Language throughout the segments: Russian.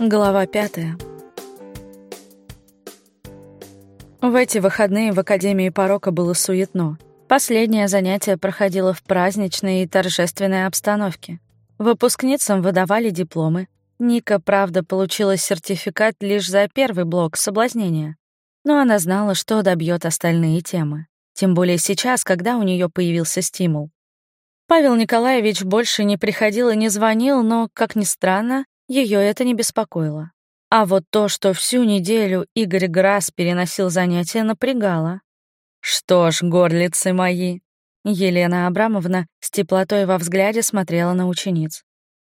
Глава пятая. В эти выходные в Академии порока было суетно. Последнее занятие проходило в праздничной и торжественной обстановке. Выпускницам выдавали дипломы. Ника, правда, получила сертификат лишь за первый блок соблазнения. Но она знала, что добьет остальные темы. Тем более сейчас, когда у нее появился стимул. Павел Николаевич больше не приходил и не звонил, но, как ни странно, ее это не беспокоило. А вот то, что всю неделю Игорь Грасс переносил занятия, напрягало. «Что ж, горлицы мои!» Елена Абрамовна с теплотой во взгляде смотрела на учениц.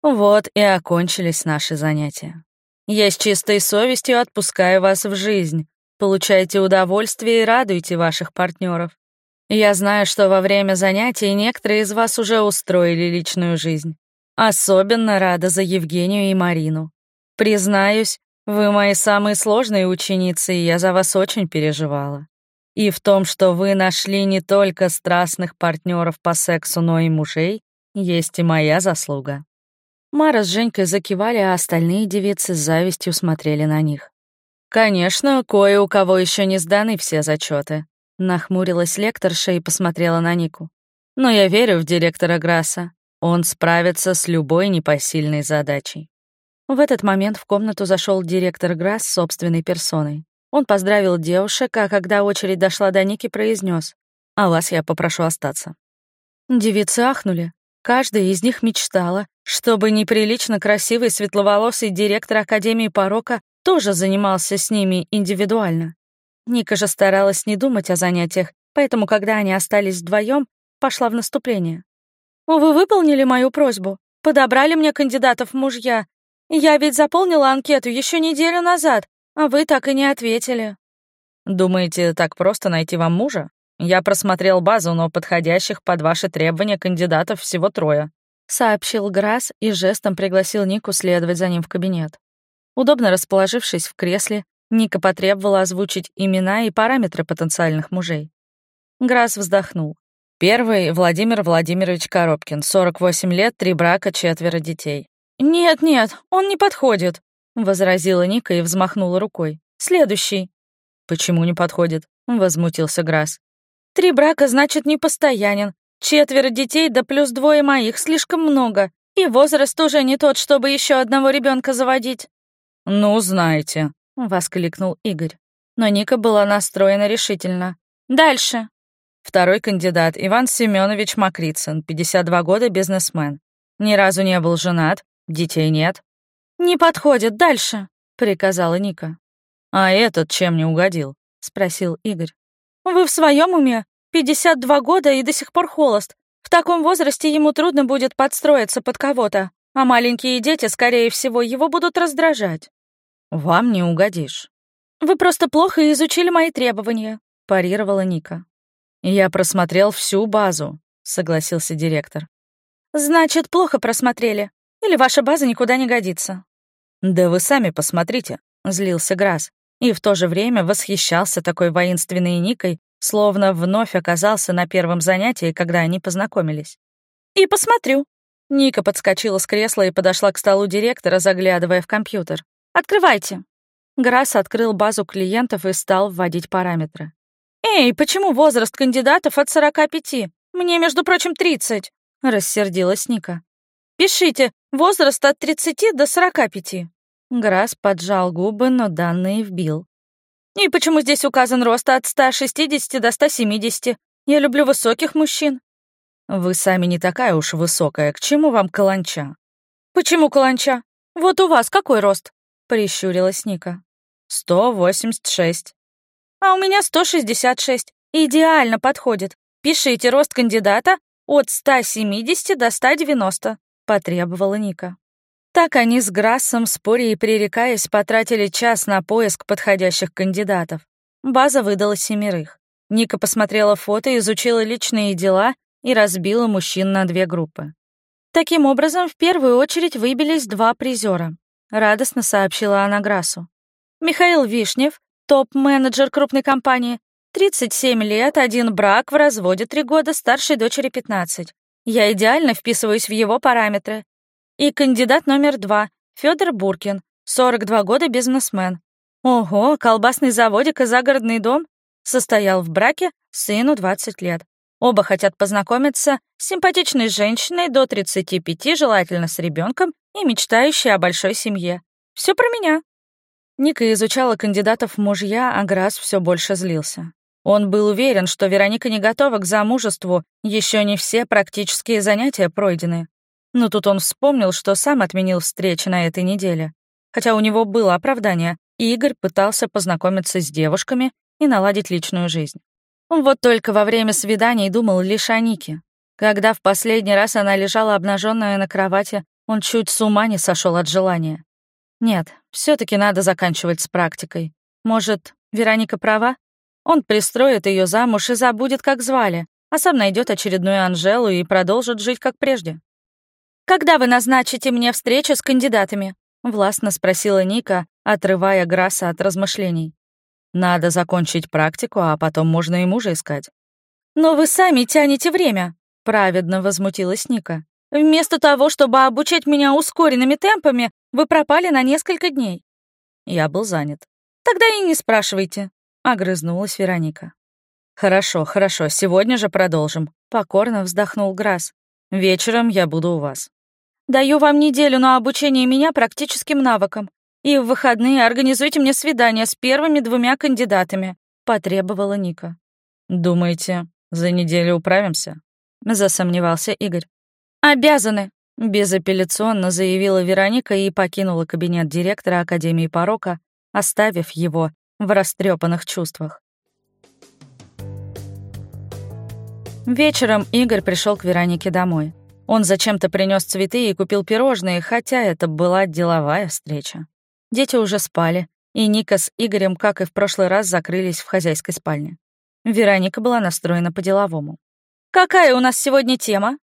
«Вот и окончились наши занятия. Я с чистой совестью отпускаю вас в жизнь. Получайте удовольствие и радуйте ваших партнеров. Я знаю, что во время занятий некоторые из вас уже устроили личную жизнь. Особенно рада за Евгению и Марину. Признаюсь, вы мои самые сложные ученицы, и я за вас очень переживала. И в том, что вы нашли не только страстных партнеров по сексу, но и мужей, есть и моя заслуга. Мара с Женькой закивали, а остальные девицы с завистью смотрели на них. Конечно, кое у кого еще не сданы все зачеты. Нахмурилась лекторша и посмотрела на Нику. Но я верю в директора Грасса. Он справится с любой непосильной задачей. В этот момент в комнату зашел директор Грасс собственной персоной. Он поздравил девушек, а когда очередь дошла до Ники, произнес: «А вас я попрошу остаться». Девицы ахнули. Каждая из них мечтала, чтобы неприлично красивый светловолосый директор Академии порока тоже занимался с ними индивидуально. Ника же старалась не думать о занятиях, поэтому, когда они остались вдвоем, пошла в наступление. «Вы выполнили мою просьбу? Подобрали мне кандидатов в мужья? Я ведь заполнила анкету еще неделю назад, а вы так и не ответили». «Думаете, так просто найти вам мужа? Я просмотрел базу, но подходящих под ваши требования кандидатов всего трое», сообщил Грасс и жестом пригласил Нику следовать за ним в кабинет. Удобно расположившись в кресле, Ника потребовала озвучить имена и параметры потенциальных мужей. Грасс вздохнул. Первый — Владимир Владимирович Коробкин, 48 лет, три брака, четверо детей. «Нет-нет, он не подходит», — возразила Ника и взмахнула рукой. «Следующий». «Почему не подходит?» — возмутился Грасс. «Три брака значит непостоянен. Четверо детей да плюс двое моих слишком много. И возраст уже не тот, чтобы еще одного ребенка заводить». «Ну, знаете», — воскликнул Игорь. Но Ника была настроена решительно. «Дальше». Второй кандидат Иван Семенович Макрицын, 52 года, бизнесмен. Ни разу не был женат, детей нет. «Не подходит, дальше», — приказала Ника. «А этот чем не угодил?» — спросил Игорь. «Вы в своем уме? 52 года и до сих пор холост. В таком возрасте ему трудно будет подстроиться под кого-то, а маленькие дети, скорее всего, его будут раздражать». «Вам не угодишь». «Вы просто плохо изучили мои требования», — парировала Ника. «Я просмотрел всю базу», — согласился директор. «Значит, плохо просмотрели. Или ваша база никуда не годится?» «Да вы сами посмотрите», — злился Грасс. И в то же время восхищался такой воинственной Никой, словно вновь оказался на первом занятии, когда они познакомились. «И посмотрю». Ника подскочила с кресла и подошла к столу директора, заглядывая в компьютер. «Открывайте». Грасс открыл базу клиентов и стал вводить параметры. «Эй, почему возраст кандидатов от 45? Мне, между прочим, 30», — рассердилась Ника. «Пишите, возраст от 30 до 45». Грасс поджал губы, но данные вбил. «И почему здесь указан рост от 160 до 170? Я люблю высоких мужчин». «Вы сами не такая уж высокая. К чему вам каланча?» «Почему каланча? Вот у вас какой рост?» — прищурилась Ника. «186». А у меня 166. Идеально подходит. Пишите рост кандидата от 170 до 190, потребовала Ника. Так они с Грассом, споря и пререкаясь, потратили час на поиск подходящих кандидатов. База выдала семерых. Ника посмотрела фото, изучила личные дела и разбила мужчин на две группы. Таким образом, в первую очередь выбились два призера. Радостно сообщила она Грассу. Михаил Вишнев Топ-менеджер крупной компании. 37 лет, один брак, в разводе три года, старшей дочери 15. Я идеально вписываюсь в его параметры. И кандидат номер два, Федор Буркин. 42 года бизнесмен. Ого, колбасный заводик и загородный дом. Состоял в браке, сыну 20 лет. Оба хотят познакомиться с симпатичной женщиной до 35, желательно с ребенком и мечтающей о большой семье. Все про меня. Ника изучала кандидатов в мужья, а Грасс все больше злился. Он был уверен, что Вероника не готова к замужеству, еще не все практические занятия пройдены. Но тут он вспомнил, что сам отменил встречи на этой неделе. Хотя у него было оправдание, Игорь пытался познакомиться с девушками и наладить личную жизнь. Вот только во время свиданий думал лишь о Нике. Когда в последний раз она лежала обнаженная на кровати, он чуть с ума не сошел от желания. Нет, все таки надо заканчивать с практикой. Может, Вероника права? Он пристроит ее замуж и забудет, как звали, а сам найдет очередную Анжелу и продолжит жить как прежде. «Когда вы назначите мне встречу с кандидатами?» — властно спросила Ника, отрывая Грасса от размышлений. Надо закончить практику, а потом можно и мужа искать. «Но вы сами тянете время», — праведно возмутилась Ника. «Вместо того, чтобы обучать меня ускоренными темпами, вы пропали на несколько дней». Я был занят. «Тогда и не спрашивайте», — огрызнулась Вероника. «Хорошо, хорошо, сегодня же продолжим», — покорно вздохнул Грасс. «Вечером я буду у вас». «Даю вам неделю на обучение меня практическим навыкам. И в выходные организуйте мне свидание с первыми двумя кандидатами», — потребовала Ника. «Думаете, за неделю управимся?» — засомневался Игорь. «Обязаны», — безапелляционно заявила Вероника и покинула кабинет директора Академии порока, оставив его в растрепанных чувствах. Вечером Игорь пришел к Веронике домой. Он зачем-то принес цветы и купил пирожные, хотя это была деловая встреча. Дети уже спали, и Ника с Игорем, как и в прошлый раз, закрылись в хозяйской спальне. Вероника была настроена по-деловому. «Какая у нас сегодня тема?»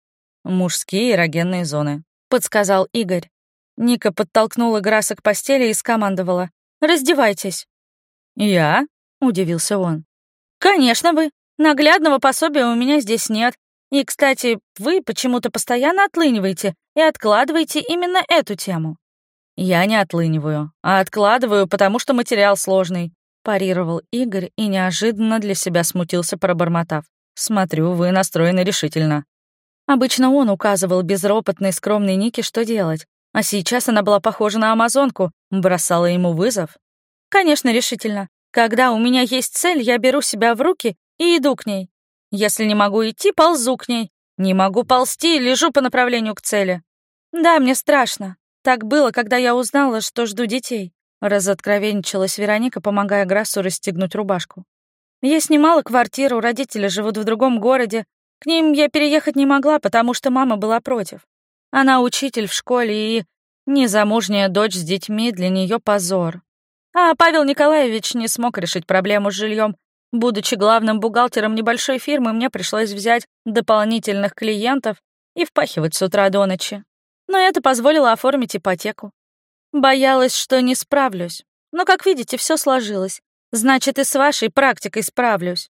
«Мужские эрогенные зоны», — подсказал Игорь. Ника подтолкнула Граса к постели и скомандовала. «Раздевайтесь». «Я?» — удивился он. «Конечно вы. Наглядного пособия у меня здесь нет. И, кстати, вы почему-то постоянно отлыниваете и откладываете именно эту тему. «Я не отлыниваю, а откладываю, потому что материал сложный», парировал Игорь и неожиданно для себя смутился, пробормотав. «Смотрю, вы настроены решительно». Обычно он указывал безропотной скромной Нике, что делать, а сейчас она была похожа на амазонку, бросала ему вызов. «Конечно, решительно. Когда у меня есть цель, я беру себя в руки и иду к ней. Если не могу идти, ползу к ней. Не могу ползти, лежу по направлению к цели. Да, мне страшно. Так было, когда я узнала, что жду детей. Разоткровенничалась Вероника, помогая Грассу расстегнуть рубашку. Я снимала квартиру, родители живут в другом городе. К ним я переехать не могла, потому что мама была против. Она учитель в школе, и незамужняя дочь с детьми для нее позор. А Павел Николаевич не смог решить проблему с жильем. Будучи главным бухгалтером небольшой фирмы, мне пришлось взять дополнительных клиентов и впахивать с утра до ночи но это позволило оформить ипотеку. Боялась, что не справлюсь. Но, как видите, все сложилось. Значит, и с вашей практикой справлюсь.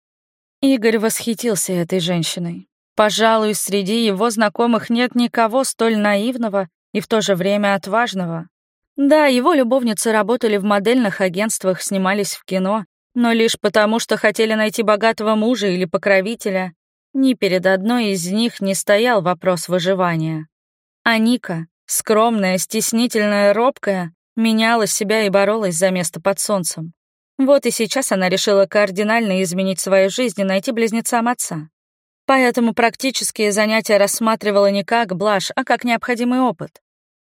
Игорь восхитился этой женщиной. Пожалуй, среди его знакомых нет никого столь наивного и в то же время отважного. Да, его любовницы работали в модельных агентствах, снимались в кино, но лишь потому, что хотели найти богатого мужа или покровителя. Ни перед одной из них не стоял вопрос выживания. А Ника, скромная, стеснительная, робкая, меняла себя и боролась за место под солнцем. Вот и сейчас она решила кардинально изменить свою жизнь и найти близнецам отца. Поэтому практические занятия рассматривала не как блажь, а как необходимый опыт.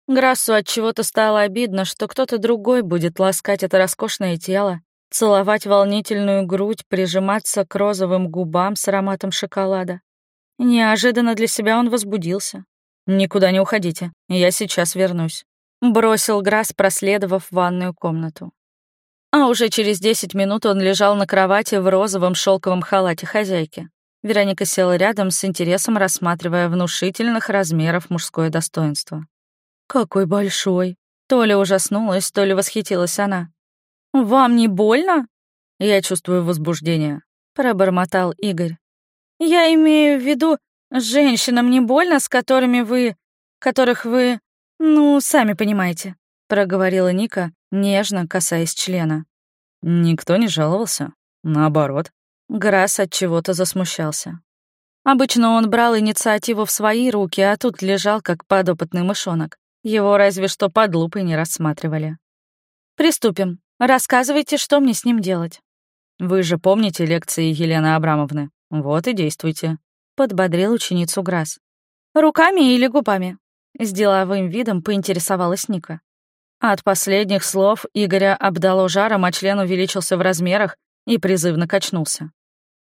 Грассу от чего-то стало обидно, что кто-то другой будет ласкать это роскошное тело, целовать волнительную грудь, прижиматься к розовым губам с ароматом шоколада. Неожиданно для себя он возбудился. «Никуда не уходите, я сейчас вернусь», — бросил Грасс, проследовав ванную комнату. А уже через десять минут он лежал на кровати в розовом шелковом халате хозяйки. Вероника села рядом с интересом, рассматривая внушительных размеров мужское достоинство. «Какой большой!» То ли ужаснулась, то ли восхитилась она. «Вам не больно?» «Я чувствую возбуждение», — пробормотал Игорь. «Я имею в виду, Женщинам не больно, с которыми вы... которых вы... ну, сами понимаете», — проговорила Ника, нежно касаясь члена. Никто не жаловался. Наоборот. Грасс от чего-то засмущался. Обычно он брал инициативу в свои руки, а тут лежал как подопытный мышонок. Его разве что под лупой не рассматривали. «Приступим. Рассказывайте, что мне с ним делать». «Вы же помните лекции Елены Абрамовны? Вот и действуйте», — подбодрил ученицу Грасс. «Руками или губами?» — с деловым видом поинтересовалась Ника. От последних слов Игоря обдало жаром, а член увеличился в размерах и призывно качнулся.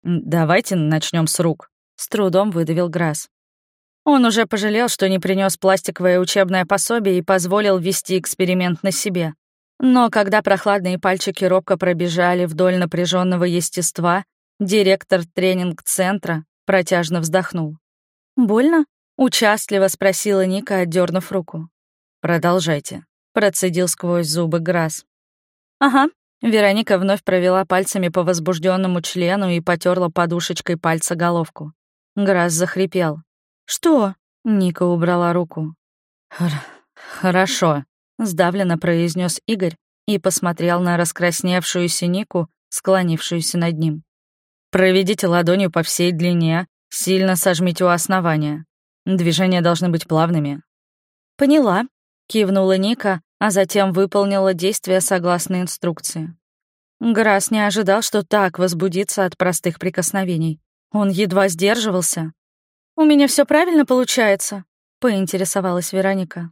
«Давайте начнем с рук», — с трудом выдавил Грасс. Он уже пожалел, что не принес пластиковое учебное пособие и позволил вести эксперимент на себе. Но когда прохладные пальчики робко пробежали вдоль напряженного естества, директор тренинг-центра протяжно вздохнул. «Больно?» — участливо спросила Ника, отдернув руку. «Продолжайте», — процедил сквозь зубы Грасс. «Ага». Вероника вновь провела пальцами по возбужденному члену и потерла подушечкой пальца головку. Грасс захрипел. «Что?» — Ника убрала руку. «Хорошо», — сдавленно произнес Игорь и посмотрел на раскрасневшуюся Нику, склонившуюся над ним. «Проведите ладонью по всей длине, сильно сожмите у основания. Движения должны быть плавными». «Поняла», — кивнула Ника, а затем выполнила действия согласно инструкции. Грасс не ожидал, что так возбудится от простых прикосновений. Он едва сдерживался, «У меня все правильно получается?» — поинтересовалась Вероника.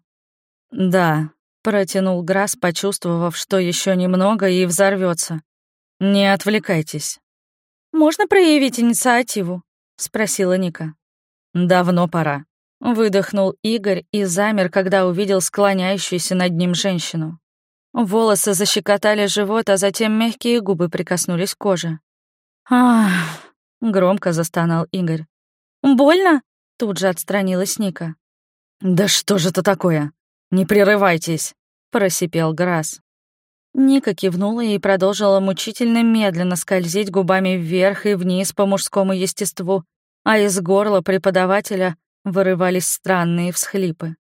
«Да», — протянул Грасс, почувствовав, что еще немного и взорвется. «Не отвлекайтесь». «Можно проявить инициативу?» — спросила Ника. «Давно пора», — выдохнул Игорь и замер, когда увидел склоняющуюся над ним женщину. Волосы защекотали живот, а затем мягкие губы прикоснулись к коже. «Ах!» — громко застонал Игорь. «Больно?» — тут же отстранилась Ника. «Да что же это такое? Не прерывайтесь!» — просипел Грасс. Ника кивнула и продолжила мучительно медленно скользить губами вверх и вниз по мужскому естеству, а из горла преподавателя вырывались странные всхлипы.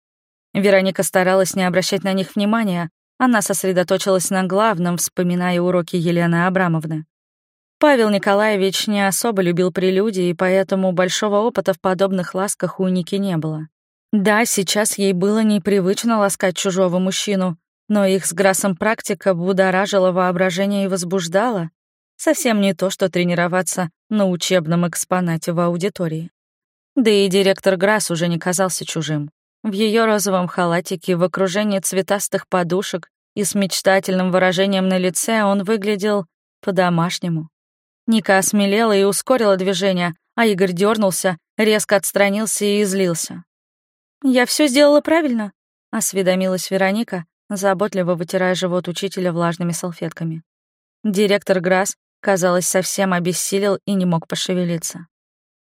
Вероника старалась не обращать на них внимания, она сосредоточилась на главном, вспоминая уроки Елены Абрамовны. Павел Николаевич не особо любил прелюдии, поэтому большого опыта в подобных ласках у Ники не было. Да, сейчас ей было непривычно ласкать чужого мужчину, но их с Грасом практика будоражила воображение и возбуждала. Совсем не то, что тренироваться на учебном экспонате в аудитории. Да и директор Грасс уже не казался чужим. В ее розовом халатике, в окружении цветастых подушек и с мечтательным выражением на лице он выглядел по-домашнему. Ника осмелела и ускорила движение, а Игорь дернулся, резко отстранился и излился. «Я все сделала правильно?» — осведомилась Вероника, заботливо вытирая живот учителя влажными салфетками. Директор Грасс, казалось, совсем обессилел и не мог пошевелиться.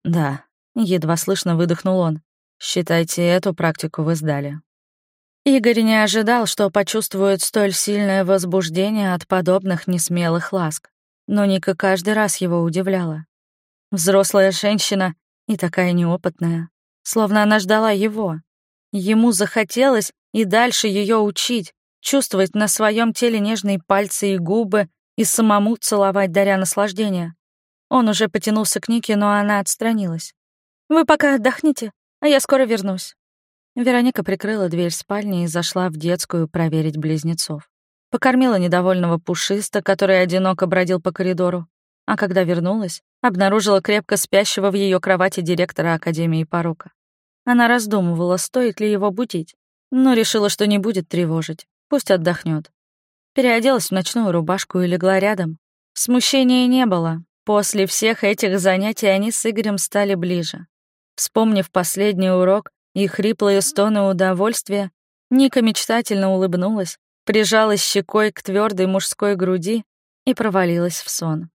«Да», — едва слышно выдохнул он. «Считайте, эту практику вы сдали». Игорь не ожидал, что почувствует столь сильное возбуждение от подобных несмелых ласк но Ника каждый раз его удивляла. Взрослая женщина и такая неопытная, словно она ждала его. Ему захотелось и дальше ее учить, чувствовать на своем теле нежные пальцы и губы и самому целовать, даря наслаждение. Он уже потянулся к Нике, но она отстранилась. «Вы пока отдохните, а я скоро вернусь». Вероника прикрыла дверь спальни и зашла в детскую проверить близнецов. Покормила недовольного пушиста, который одиноко бродил по коридору. А когда вернулась, обнаружила крепко спящего в ее кровати директора Академии порока. Она раздумывала, стоит ли его будить, но решила, что не будет тревожить, пусть отдохнет. Переоделась в ночную рубашку и легла рядом. Смущения не было. После всех этих занятий они с Игорем стали ближе. Вспомнив последний урок и хриплые стоны удовольствия, Ника мечтательно улыбнулась прижалась щекой к твердой мужской груди и провалилась в сон.